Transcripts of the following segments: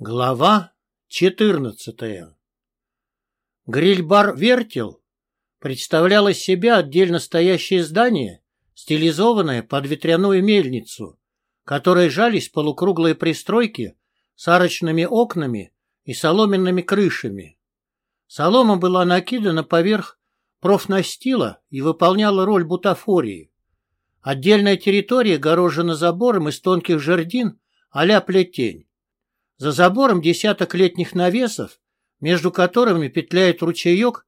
Глава 14 Гриль-бар «Вертел» представлял из себя отдельно стоящее здание, стилизованное под ветряную мельницу, которой жались полукруглые пристройки с арочными окнами и соломенными крышами. Солома была накидана поверх профнастила и выполняла роль бутафории. Отдельная территория огорожена забором из тонких жердин а-ля плетень. За забором десяток летних навесов, между которыми петляет ручеек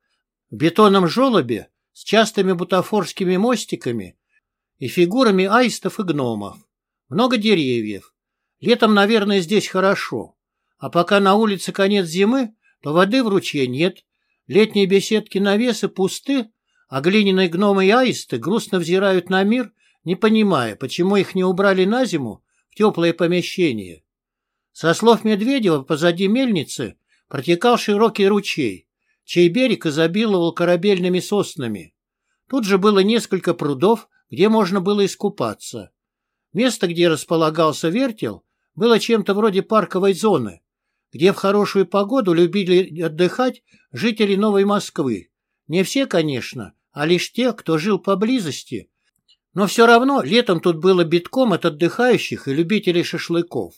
в бетонном желобе с частыми бутафорскими мостиками и фигурами аистов и гномов. Много деревьев. Летом, наверное, здесь хорошо. А пока на улице конец зимы, то воды в ручье нет. Летние беседки-навесы пусты, а глиняные гномы и аисты грустно взирают на мир, не понимая, почему их не убрали на зиму в теплое помещение. Со слов Медведева позади мельницы протекал широкий ручей, чей берег изобиловал корабельными соснами. Тут же было несколько прудов, где можно было искупаться. Место, где располагался вертел, было чем-то вроде парковой зоны, где в хорошую погоду любили отдыхать жители Новой Москвы. Не все, конечно, а лишь те, кто жил поблизости. Но все равно летом тут было битком от отдыхающих и любителей шашлыков.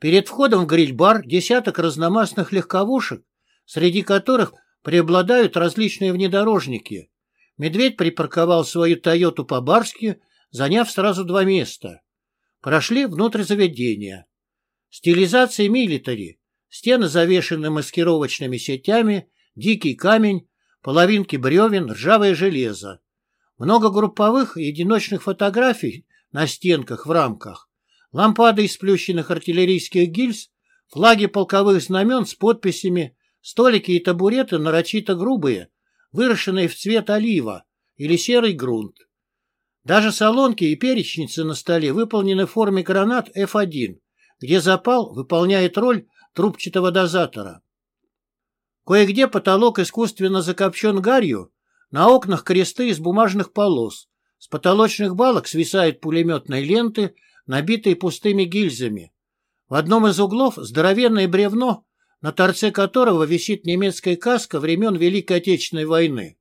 Перед входом в гриль-бар десяток разномастных легковушек, среди которых преобладают различные внедорожники. Медведь припарковал свою «Тойоту» по-барски, заняв сразу два места. Прошли внутрь заведения. Стилизация милитари. Стены завешены маскировочными сетями, дикий камень, половинки бревен, ржавое железо. Много групповых и одиночных фотографий на стенках в рамках лампады из сплющенных артиллерийских гильз, флаги полковых знамен с подписями, столики и табуреты нарочито грубые, выращенные в цвет олива или серый грунт. Даже солонки и перечницы на столе выполнены в форме гранат F1, где запал выполняет роль трубчатого дозатора. Кое-где потолок искусственно закопчен гарью, на окнах кресты из бумажных полос, с потолочных балок свисают пулеметные ленты набитые пустыми гильзами. В одном из углов здоровенное бревно, на торце которого висит немецкая каска времен Великой Отечественной войны.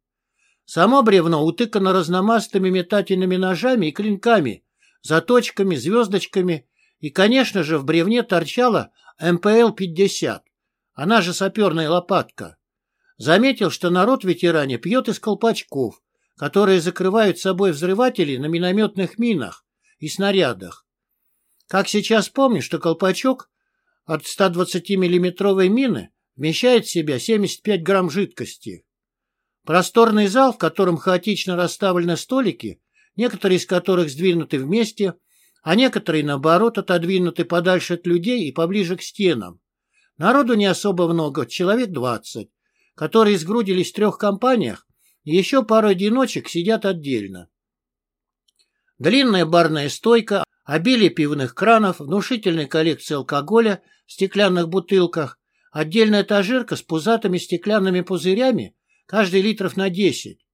Само бревно утыкано разномастными метательными ножами и клинками, заточками, звездочками, и, конечно же, в бревне торчала МПЛ-50, она же саперная лопатка. Заметил, что народ ветеране пьет из колпачков, которые закрывают собой взрыватели на минометных минах и снарядах. Как сейчас помню, что колпачок от 120-миллиметровой мины вмещает в себя 75 грамм жидкости. Просторный зал, в котором хаотично расставлены столики, некоторые из которых сдвинуты вместе, а некоторые, наоборот, отодвинуты подальше от людей и поближе к стенам. Народу не особо много, человек 20, которые сгрудились в трех компаниях, и еще пару одиночек сидят отдельно. Длинная барная стойка, обилие пивных кранов, внушительная коллекция алкоголя в стеклянных бутылках, отдельная этажерка с пузатыми стеклянными пузырями, каждый литров на 10.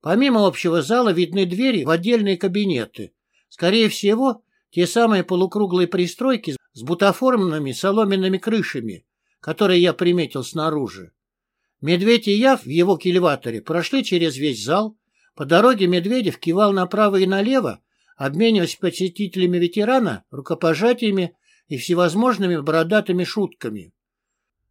Помимо общего зала видны двери в отдельные кабинеты. Скорее всего, те самые полукруглые пристройки с бутаформенными соломенными крышами, которые я приметил снаружи. Медведь и я в его кильваторе прошли через весь зал. По дороге Медведев кивал направо и налево, обмениваясь посетителями ветерана рукопожатиями и всевозможными бородатыми шутками.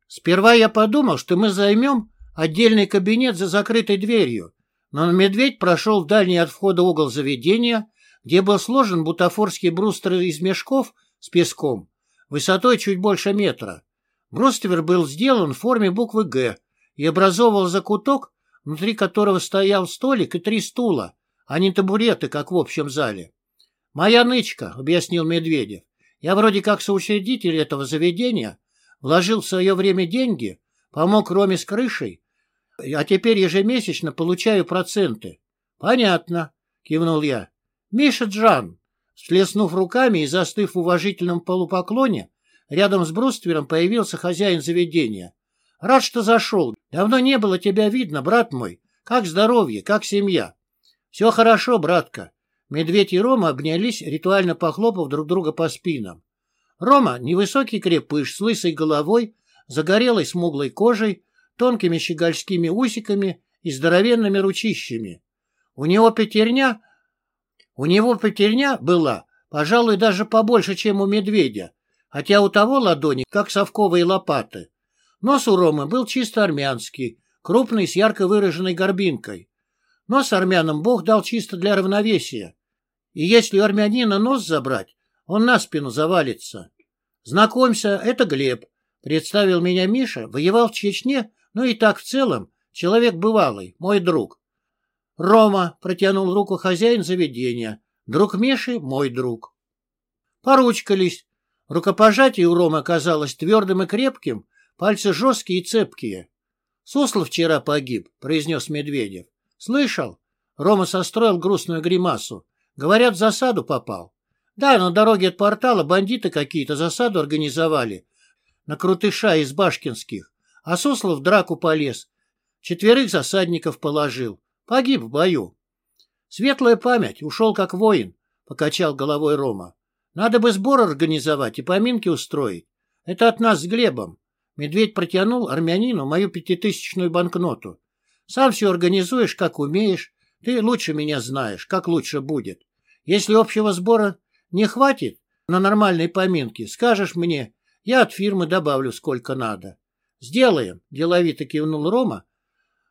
Сперва я подумал, что мы займем отдельный кабинет за закрытой дверью, но медведь прошел в дальний от входа угол заведения, где был сложен бутафорский бруствер из мешков с песком, высотой чуть больше метра. Бруствер был сделан в форме буквы «Г» и образовывал закуток, внутри которого стоял столик и три стула, а не табуреты, как в общем зале. «Моя нычка», — объяснил Медведев. «Я вроде как соучредитель этого заведения, вложил в свое время деньги, помог Роме с крышей, а теперь ежемесячно получаю проценты». «Понятно», — кивнул я. «Миша Джан», Слеснув руками и застыв в уважительном полупоклоне, рядом с бруствером появился хозяин заведения. «Рад, что зашел. Давно не было тебя видно, брат мой. Как здоровье, как семья?» «Все хорошо, братка. Медведь и Рома обнялись, ритуально похлопав друг друга по спинам. Рома — невысокий крепыш с лысой головой, загорелой смуглой кожей, тонкими щегольскими усиками и здоровенными ручищами. У него пятерня... У него пятерня была, пожалуй, даже побольше, чем у медведя, хотя у того ладони, как совковые лопаты. Нос у Ромы был чисто армянский, крупный, с ярко выраженной горбинкой. Нос армянам Бог дал чисто для равновесия. И если у армянина нос забрать, он на спину завалится. Знакомься, это Глеб. Представил меня Миша, воевал в Чечне, ну и так в целом, человек бывалый, мой друг. Рома протянул руку хозяин заведения. Друг Миши — мой друг. Поручкались. Рукопожатие у Ромы оказалось твердым и крепким, пальцы жесткие и цепкие. «Суслов вчера погиб», — произнес Медведев. «Слышал?» Рома состроил грустную гримасу. «Говорят, в засаду попал». «Да, на дороге от портала бандиты какие-то засаду организовали. На крутыша из башкинских. А Суслов в драку полез. Четверых засадников положил. Погиб в бою». «Светлая память. Ушел как воин», — покачал головой Рома. «Надо бы сбор организовать и поминки устроить. Это от нас с Глебом. Медведь протянул армянину мою пятитысячную банкноту. Сам все организуешь, как умеешь. Ты лучше меня знаешь, как лучше будет. Если общего сбора не хватит на нормальной поминки, скажешь мне, я от фирмы добавлю сколько надо. Сделаем, деловито кивнул Рома.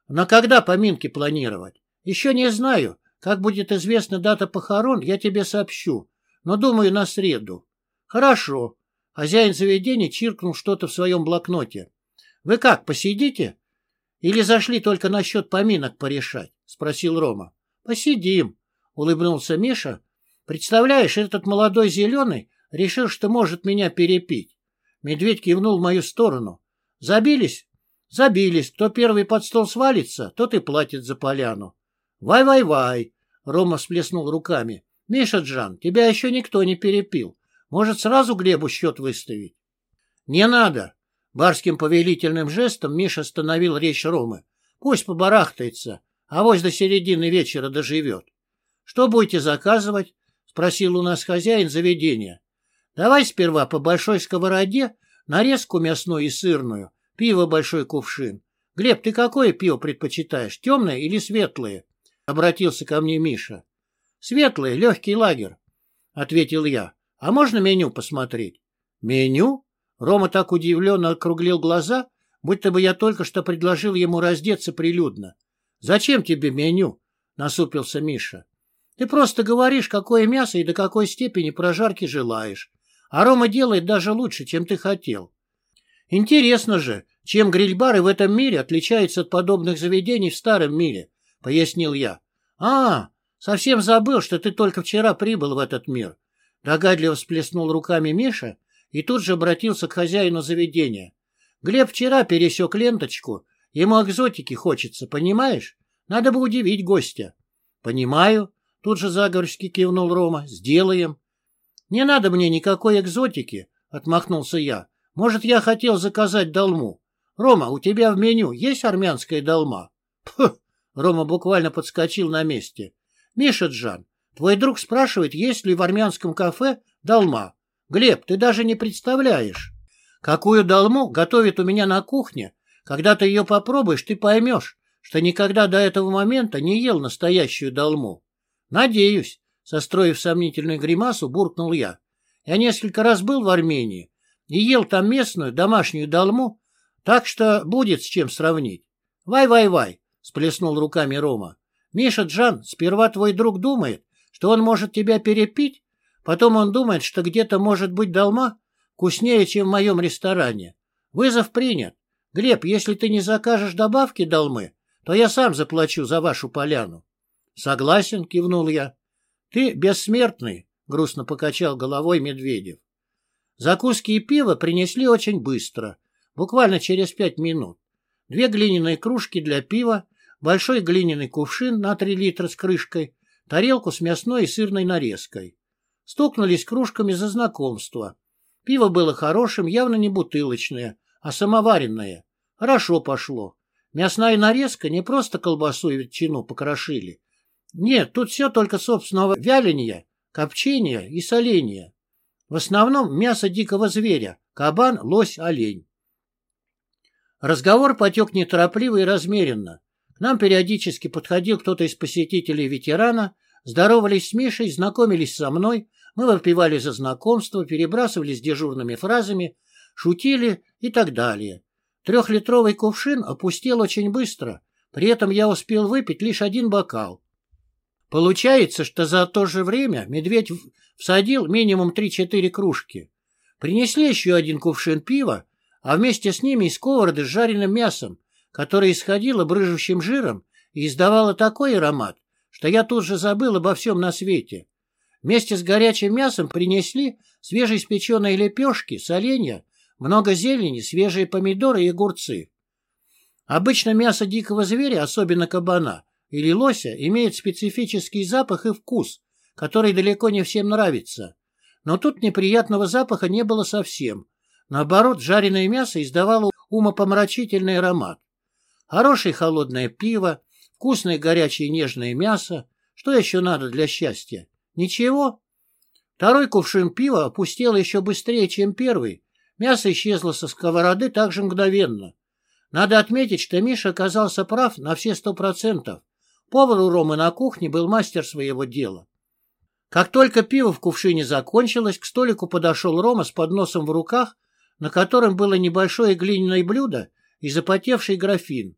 На когда поминки планировать? Еще не знаю. Как будет известна дата похорон, я тебе сообщу. Но думаю, на среду. Хорошо. Хозяин заведения чиркнул что-то в своем блокноте. — Вы как, посидите? Или зашли только насчет поминок порешать? — спросил Рома. — Посидим, — улыбнулся Миша. — Представляешь, этот молодой зеленый решил, что может меня перепить. Медведь кивнул в мою сторону. — Забились? — Забились. Кто первый под стол свалится, тот и платит за поляну. «Вай-вай-вай!» — Рома всплеснул руками. «Миша Джан, тебя еще никто не перепил. Может, сразу Глебу счет выставить? — Не надо. Барским повелительным жестом Миша остановил речь Ромы. Пусть побарахтается, а вось до середины вечера доживет. — Что будете заказывать? — спросил у нас хозяин заведения. — Давай сперва по большой сковороде нарезку мясную и сырную, пиво большой кувшин. — Глеб, ты какое пиво предпочитаешь, темное или светлое? — обратился ко мне Миша. — Светлое, легкий лагерь, — ответил я. А можно меню посмотреть? Меню? Рома так удивленно округлил глаза, будто бы я только что предложил ему раздеться прилюдно. Зачем тебе меню? Насупился Миша. Ты просто говоришь, какое мясо и до какой степени прожарки желаешь. А Рома делает даже лучше, чем ты хотел. Интересно же, чем гриль-бары в этом мире отличаются от подобных заведений в старом мире, пояснил я. А, совсем забыл, что ты только вчера прибыл в этот мир. Догадливо всплеснул руками Миша и тут же обратился к хозяину заведения. Глеб вчера пересек ленточку. Ему экзотики хочется, понимаешь? Надо бы удивить гостя. Понимаю. Тут же заговорски кивнул Рома. Сделаем. Не надо мне никакой экзотики, отмахнулся я. Может, я хотел заказать долму. Рома, у тебя в меню есть армянская долма? Пх! Рома буквально подскочил на месте. Миша Джан, Твой друг спрашивает, есть ли в армянском кафе долма. Глеб, ты даже не представляешь, какую долму готовят у меня на кухне. Когда ты ее попробуешь, ты поймешь, что никогда до этого момента не ел настоящую долму. Надеюсь, состроив сомнительную гримасу, буркнул я. Я несколько раз был в Армении и ел там местную домашнюю долму, так что будет с чем сравнить. Вай-вай-вай, сплеснул руками Рома. Миша Джан, сперва твой друг думает, что он может тебя перепить, потом он думает, что где-то может быть долма вкуснее, чем в моем ресторане. Вызов принят. Глеб, если ты не закажешь добавки долмы, то я сам заплачу за вашу поляну. Согласен, кивнул я. Ты бессмертный, грустно покачал головой Медведев. Закуски и пиво принесли очень быстро, буквально через пять минут. Две глиняные кружки для пива, большой глиняный кувшин на три литра с крышкой, тарелку с мясной и сырной нарезкой. Стукнулись кружками за знакомство. Пиво было хорошим, явно не бутылочное, а самоваренное. Хорошо пошло. Мясная нарезка не просто колбасу и ветчину покрошили. Нет, тут все только собственного вяления, копчения и соления. В основном мясо дикого зверя – кабан, лось, олень. Разговор потек неторопливо и размеренно. К нам периодически подходил кто-то из посетителей ветерана, здоровались с Мишей, знакомились со мной, мы выпивали за знакомство, перебрасывались дежурными фразами, шутили и так далее. Трехлитровый кувшин опустел очень быстро, при этом я успел выпить лишь один бокал. Получается, что за то же время медведь всадил минимум 3-4 кружки. Принесли еще один кувшин пива, а вместе с ними и сковороды с жареным мясом, которое исходило брыжущим жиром и издавало такой аромат, что я тут же забыл обо всем на свете. Вместе с горячим мясом принесли свежеиспеченные лепешки, соленья, много зелени, свежие помидоры и огурцы. Обычно мясо дикого зверя, особенно кабана или лося, имеет специфический запах и вкус, который далеко не всем нравится. Но тут неприятного запаха не было совсем. Наоборот, жареное мясо издавало умопомрачительный аромат. Хорошее холодное пиво, вкусное горячее нежное мясо. Что еще надо для счастья? Ничего. Второй кувшин пива опустел еще быстрее, чем первый. Мясо исчезло со сковороды так же мгновенно. Надо отметить, что Миша оказался прав на все сто процентов. Повар у Ромы на кухне был мастер своего дела. Как только пиво в кувшине закончилось, к столику подошел Рома с подносом в руках, на котором было небольшое глиняное блюдо и запотевший графин.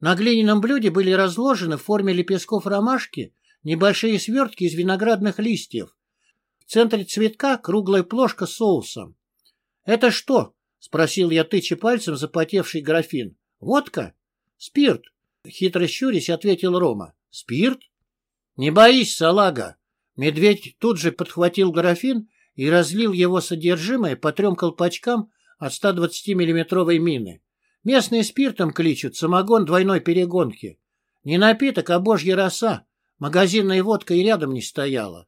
На глиняном блюде были разложены в форме лепестков ромашки небольшие свертки из виноградных листьев. В центре цветка круглая плошка с соусом. «Это что?» — спросил я, тыча пальцем запотевший графин. «Водка?» «Спирт», — хитро щурясь ответил Рома. «Спирт?» «Не боись, салага!» Медведь тут же подхватил графин и разлил его содержимое по трем колпачкам от 120-миллиметровой мины. Местные спиртом кличут самогон двойной перегонки. Не напиток, а божья роса. Магазинная водка и рядом не стояла.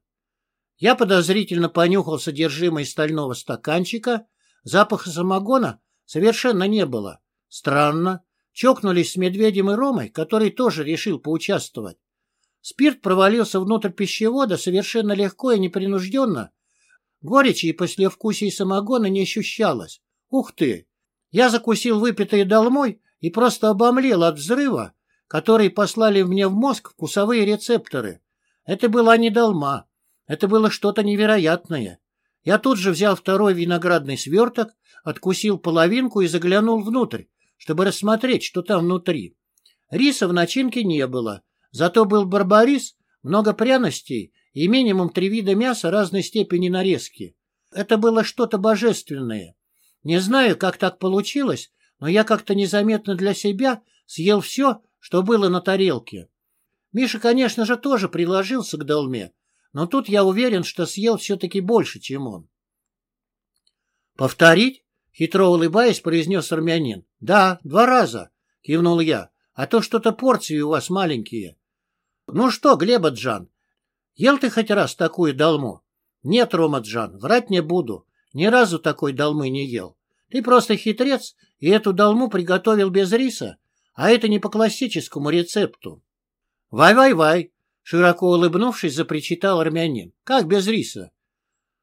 Я подозрительно понюхал содержимое стального стаканчика. Запаха самогона совершенно не было. Странно. Чокнулись с Медведем и Ромой, который тоже решил поучаствовать. Спирт провалился внутрь пищевода совершенно легко и непринужденно. Горечи и послевкусий самогона не ощущалось. Ух ты! Я закусил выпитое долмой и просто обомлел от взрыва, который послали мне в мозг вкусовые рецепторы. Это была не долма. Это было что-то невероятное. Я тут же взял второй виноградный сверток, откусил половинку и заглянул внутрь, чтобы рассмотреть, что там внутри. Риса в начинке не было, Зато был барбарис, много пряностей и минимум три вида мяса разной степени нарезки. Это было что-то божественное. Не знаю, как так получилось, но я как-то незаметно для себя съел все, что было на тарелке. Миша, конечно же, тоже приложился к долме, но тут я уверен, что съел все-таки больше, чем он. «Повторить?» — хитро улыбаясь, произнес армянин. «Да, два раза», — кивнул я. «А то что-то порции у вас маленькие». Ну что, Глеба-Джан, ел ты хоть раз такую долму? Нет, Рома-Джан, врать не буду. Ни разу такой долмы не ел. Ты просто хитрец и эту долму приготовил без риса, а это не по классическому рецепту. Вай-вай-вай, широко улыбнувшись, запричитал армянин. Как без риса?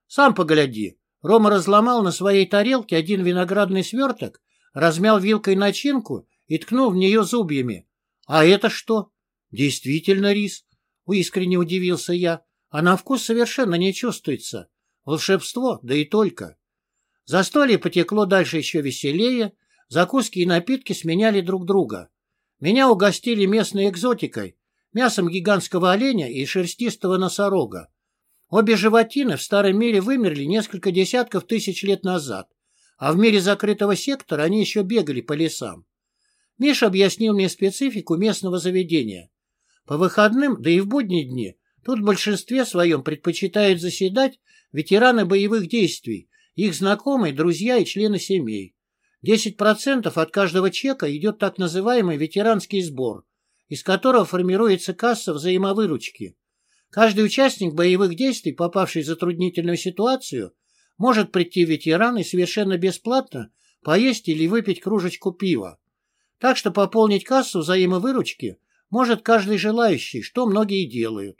Сам погляди. Рома разломал на своей тарелке один виноградный сверток, размял вилкой начинку и ткнул в нее зубьями. А это что? Действительно рис, искренне удивился я, а на вкус совершенно не чувствуется. Волшебство, да и только. Застолье потекло дальше еще веселее, закуски и напитки сменяли друг друга. Меня угостили местной экзотикой, мясом гигантского оленя и шерстистого носорога. Обе животины в старом мире вымерли несколько десятков тысяч лет назад, а в мире закрытого сектора они еще бегали по лесам. Миша объяснил мне специфику местного заведения. По выходным, да и в будние дни, тут в большинстве своем предпочитают заседать ветераны боевых действий, их знакомые, друзья и члены семей. 10% от каждого чека идет так называемый ветеранский сбор, из которого формируется касса взаимовыручки. Каждый участник боевых действий, попавший в затруднительную ситуацию, может прийти в ветеран и совершенно бесплатно поесть или выпить кружечку пива. Так что пополнить кассу взаимовыручки может каждый желающий, что многие делают.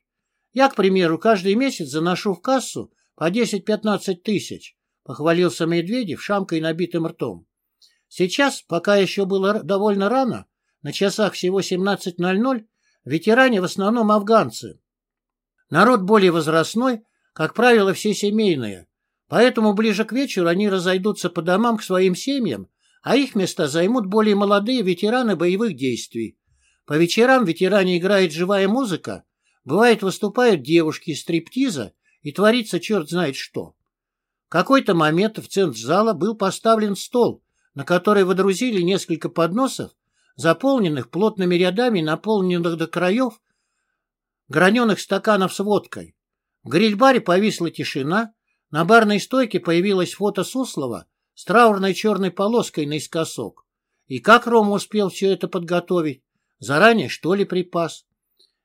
Я, к примеру, каждый месяц заношу в кассу по 10-15 тысяч, похвалился Медведев, шамкой набитым ртом. Сейчас, пока еще было довольно рано, на часах всего 17.00, ветеране в основном афганцы. Народ более возрастной, как правило, все семейные, поэтому ближе к вечеру они разойдутся по домам к своим семьям, а их места займут более молодые ветераны боевых действий. По вечерам ветеране играет живая музыка, бывает выступают девушки из стриптиза и творится черт знает что. В какой-то момент в центр зала был поставлен стол, на который водрузили несколько подносов, заполненных плотными рядами, наполненных до краев, граненых стаканов с водкой. В гриль-баре повисла тишина, на барной стойке появилось фото Суслова с траурной черной полоской наискосок. И как Рома успел все это подготовить? Заранее, что ли, припас?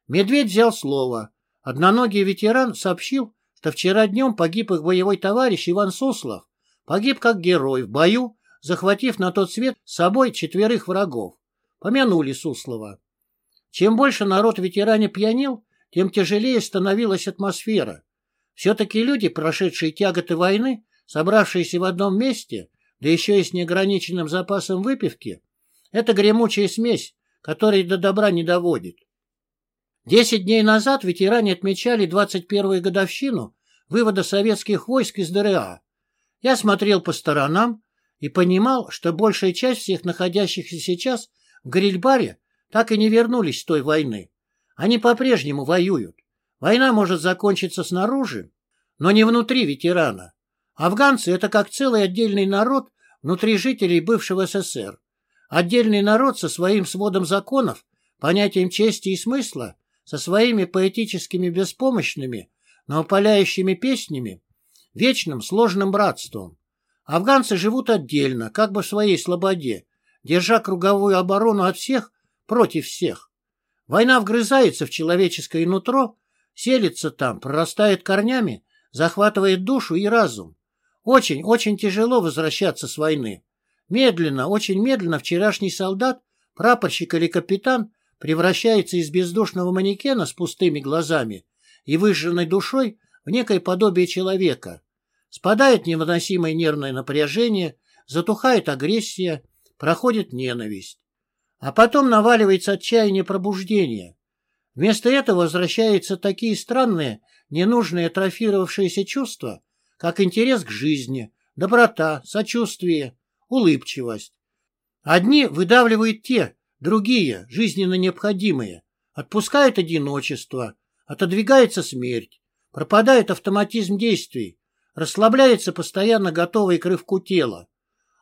Медведь взял слово. Одноногий ветеран сообщил, что вчера днем погиб их боевой товарищ Иван Суслов. Погиб как герой в бою, захватив на тот свет с собой четверых врагов. Помянули Суслова. Чем больше народ ветеране пьянил, тем тяжелее становилась атмосфера. Все-таки люди, прошедшие тяготы войны, собравшиеся в одном месте, да еще и с неограниченным запасом выпивки, это гремучая смесь, которая до добра не доводит. Десять дней назад ветеране отмечали 21-ю годовщину вывода советских войск из ДРА. Я смотрел по сторонам и понимал, что большая часть всех находящихся сейчас в гриль-баре так и не вернулись с той войны. Они по-прежнему воюют. Война может закончиться снаружи, но не внутри ветерана. Афганцы — это как целый отдельный народ внутри жителей бывшего СССР. Отдельный народ со своим сводом законов, понятием чести и смысла, со своими поэтическими беспомощными, но опаляющими песнями, вечным сложным братством. Афганцы живут отдельно, как бы в своей слободе, держа круговую оборону от всех против всех. Война вгрызается в человеческое нутро, селится там, прорастает корнями, захватывает душу и разум. Очень, очень тяжело возвращаться с войны. Медленно, очень медленно вчерашний солдат, прапорщик или капитан превращается из бездушного манекена с пустыми глазами и выжженной душой в некое подобие человека. Спадает невыносимое нервное напряжение, затухает агрессия, проходит ненависть. А потом наваливается отчаяние пробуждения. Вместо этого возвращаются такие странные, ненужные атрофировавшиеся чувства, как интерес к жизни, доброта, сочувствие, улыбчивость. Одни выдавливают те, Другие, жизненно необходимые, отпускают одиночество, отодвигается смерть, пропадает автоматизм действий, расслабляется постоянно готовый к рывку тела,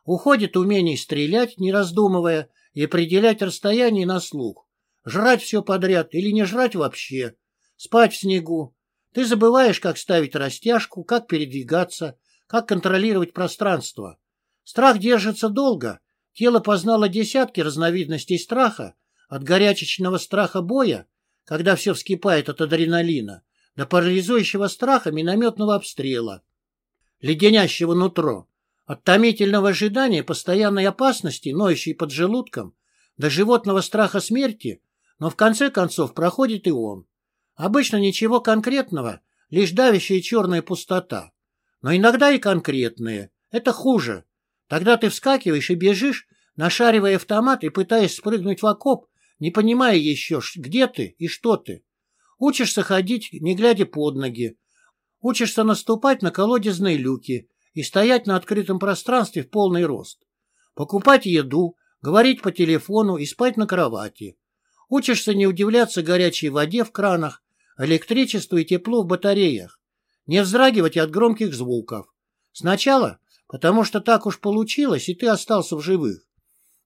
уходит умение стрелять, не раздумывая, и определять расстояние на слух, жрать все подряд или не жрать вообще, спать в снегу. Ты забываешь, как ставить растяжку, как передвигаться, как контролировать пространство. Страх держится долго, Тело познало десятки разновидностей страха, от горячечного страха боя, когда все вскипает от адреналина, до парализующего страха минометного обстрела, леденящего нутро, от томительного ожидания постоянной опасности, ноющей под желудком, до животного страха смерти, но в конце концов проходит и он. Обычно ничего конкретного, лишь давящая черная пустота. Но иногда и конкретные. Это хуже. Тогда ты вскакиваешь и бежишь, нашаривая автомат и пытаясь спрыгнуть в окоп, не понимая еще, где ты и что ты. Учишься ходить, не глядя под ноги. Учишься наступать на колодезные люки и стоять на открытом пространстве в полный рост. Покупать еду, говорить по телефону и спать на кровати. Учишься не удивляться горячей воде в кранах, электричеству и теплу в батареях. Не вздрагивать от громких звуков. Сначала потому что так уж получилось, и ты остался в живых.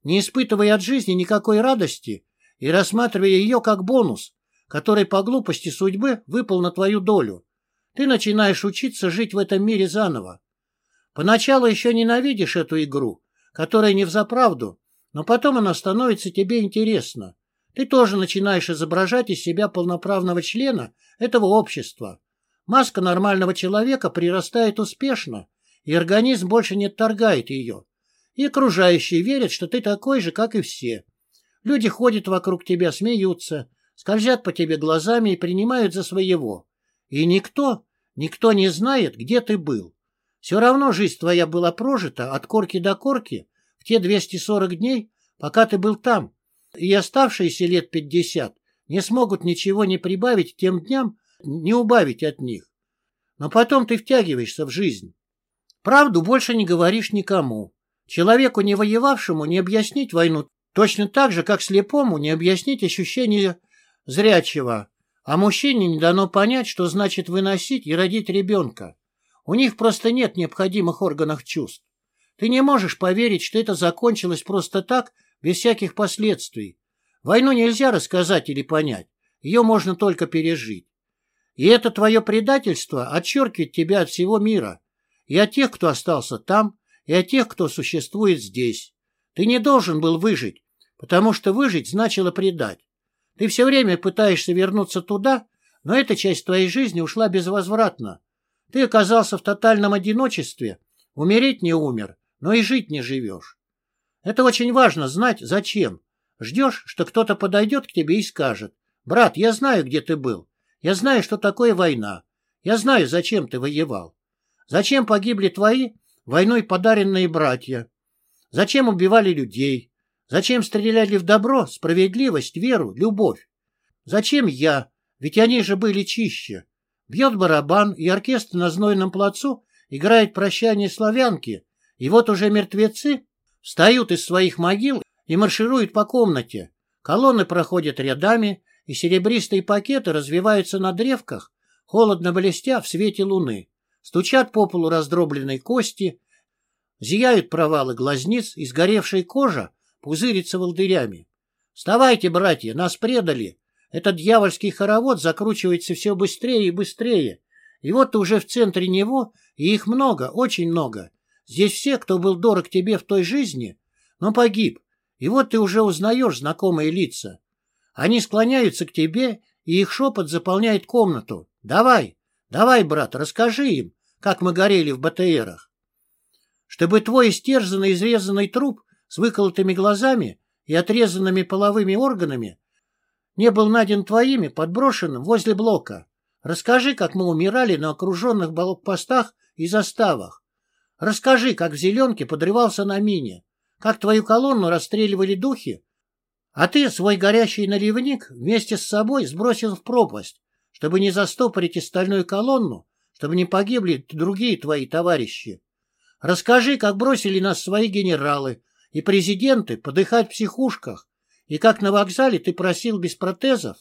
Не испытывая от жизни никакой радости и рассматривая ее как бонус, который по глупости судьбы выпал на твою долю, ты начинаешь учиться жить в этом мире заново. Поначалу еще ненавидишь эту игру, которая не взаправду, но потом она становится тебе интересна. Ты тоже начинаешь изображать из себя полноправного члена этого общества. Маска нормального человека прирастает успешно, и организм больше не отторгает ее. И окружающие верят, что ты такой же, как и все. Люди ходят вокруг тебя, смеются, скользят по тебе глазами и принимают за своего. И никто, Никто не знает, где ты был. Все равно жизнь твоя была прожита от корки до корки в те 240 дней, пока ты был там, и оставшиеся лет 50 не смогут ничего не прибавить тем дням, не убавить от них. Но потом ты втягиваешься в жизнь. Правду больше не говоришь никому. Человеку, не воевавшему, не объяснить войну точно так же, как слепому не объяснить ощущение зрячего, а мужчине не дано понять, что значит выносить и родить ребенка. У них просто нет необходимых органов чувств. Ты не можешь поверить, что это закончилось просто так, без всяких последствий. Войну нельзя рассказать или понять, ее можно только пережить. И это твое предательство отчеркивает тебя от всего мира, и от тех, кто остался там, и от тех, кто существует здесь. Ты не должен был выжить, потому что выжить значило предать. Ты все время пытаешься вернуться туда, но эта часть твоей жизни ушла безвозвратно. Ты оказался в тотальном одиночестве, умереть не умер, но и жить не живешь. Это очень важно знать, зачем. Ждешь, что кто-то подойдет к тебе и скажет, «Брат, я знаю, где ты был. Я знаю, что такое война. Я знаю, зачем ты воевал. Зачем погибли твои войной подаренные братья? Зачем убивали людей? Зачем стреляли в добро, справедливость, веру, любовь? Зачем я? Ведь они же были чище. Бьет барабан, и оркестр на знойном плацу играет прощание славянки, и вот уже мертвецы встают из своих могил и маршируют по комнате. Колонны проходят рядами, и серебристые пакеты развиваются на древках, холодно блестя в свете луны. Стучат по полу раздробленные кости, зияют провалы глазниц, и сгоревшая кожа пузырится волдырями. «Вставайте, братья, нас предали!» Этот дьявольский хоровод закручивается все быстрее и быстрее. И вот ты уже в центре него, и их много, очень много. Здесь все, кто был дорог тебе в той жизни, но погиб. И вот ты уже узнаешь знакомые лица. Они склоняются к тебе, и их шепот заполняет комнату. «Давай, давай, брат, расскажи им, как мы горели в БТРах». Чтобы твой истерзанный изрезанный труп с выколотыми глазами и отрезанными половыми органами не был найден твоими, подброшенным возле блока. Расскажи, как мы умирали на окруженных блокпостах и заставах. Расскажи, как в зеленке подрывался на мине, как твою колонну расстреливали духи, а ты свой горящий наливник вместе с собой сбросил в пропасть, чтобы не застопорить остальную колонну, чтобы не погибли другие твои товарищи. Расскажи, как бросили нас свои генералы, и президенты подыхать в психушках, и как на вокзале ты просил без протезов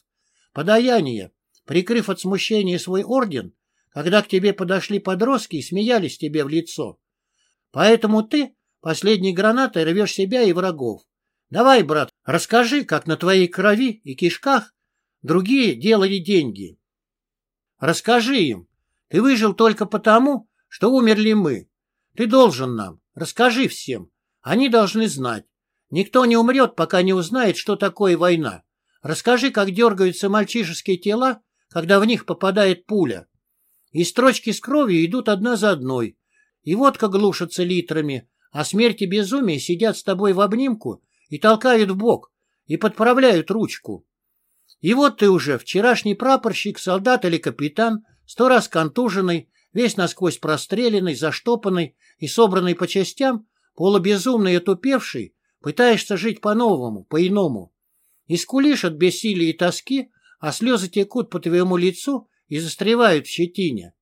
подаяние, прикрыв от смущения свой орден, когда к тебе подошли подростки и смеялись тебе в лицо. Поэтому ты последней гранатой рвешь себя и врагов. Давай, брат, расскажи, как на твоей крови и кишках другие делали деньги. Расскажи им. Ты выжил только потому, что умерли мы. Ты должен нам. Расскажи всем. Они должны знать. Никто не умрет, пока не узнает, что такое война. Расскажи, как дергаются мальчишеские тела, когда в них попадает пуля. И строчки с кровью идут одна за одной. И водка глушится литрами, а смерть и безумие сидят с тобой в обнимку и толкают в бок, и подправляют ручку. И вот ты уже, вчерашний прапорщик, солдат или капитан, сто раз контуженный, весь насквозь простреленный, заштопанный и собранный по частям, полубезумный и отупевший, пытаешься жить по-новому, по-иному. И скулишь от бессилия и тоски, а слезы текут по твоему лицу и застревают в щетине.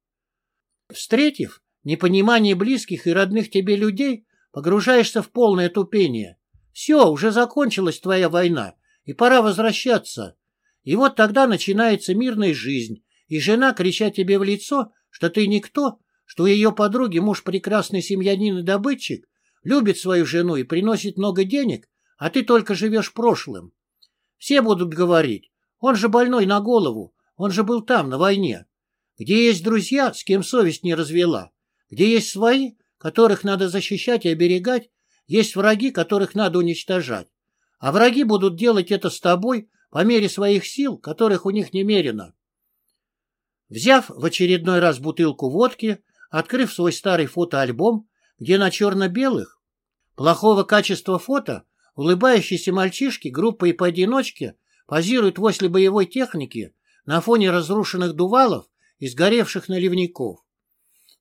Встретив непонимание близких и родных тебе людей, погружаешься в полное тупение. Все, уже закончилась твоя война, и пора возвращаться. И вот тогда начинается мирная жизнь, и жена, крича тебе в лицо, что ты никто, что у ее подруги муж прекрасный семьянин и добытчик, любит свою жену и приносит много денег, а ты только живешь прошлым. Все будут говорить, он же больной на голову, он же был там, на войне. Где есть друзья, с кем совесть не развела, где есть свои, которых надо защищать и оберегать, есть враги, которых надо уничтожать. А враги будут делать это с тобой по мере своих сил, которых у них немерено. Взяв в очередной раз бутылку водки, открыв свой старый фотоальбом, где на черно-белых, плохого качества фото, улыбающиеся мальчишки группой поодиночке позируют возле боевой техники на фоне разрушенных дувалов и сгоревших наливников.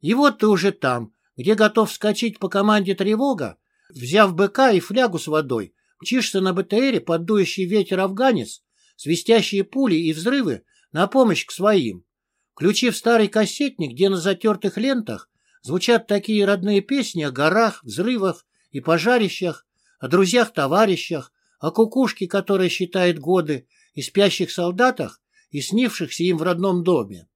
И вот ты уже там, где готов вскочить по команде тревога, взяв быка и флягу с водой, мчишься на БТРе под дующий ветер афганец, свистящие пули и взрывы на помощь к своим. Включив старый кассетник, где на затертых лентах звучат такие родные песни о горах, взрывах и пожарищах, о друзьях-товарищах, о кукушке, которая считает годы, и спящих солдатах, и снившихся им в родном доме.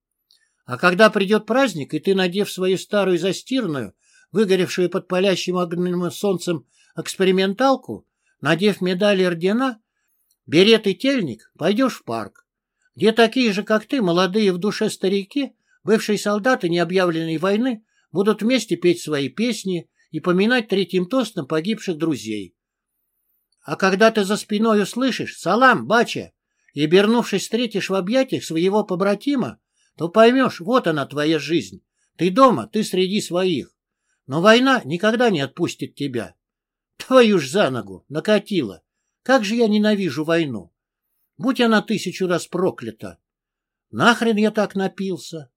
А когда придет праздник, и ты, надев свою старую застирную, выгоревшую под палящим огненным солнцем эксперименталку, надев медали ордена, берет и тельник, пойдешь в парк, где такие же, как ты, молодые в душе старики, бывшие солдаты необъявленной войны, будут вместе петь свои песни и поминать третьим тостом погибших друзей. А когда ты за спиной услышишь «Салам, бача!» и, обернувшись, встретишь в объятиях своего побратима, то поймешь, вот она твоя жизнь. Ты дома, ты среди своих. Но война никогда не отпустит тебя. Твою ж за ногу, накатила. Как же я ненавижу войну. Будь она тысячу раз проклята. Нахрен я так напился?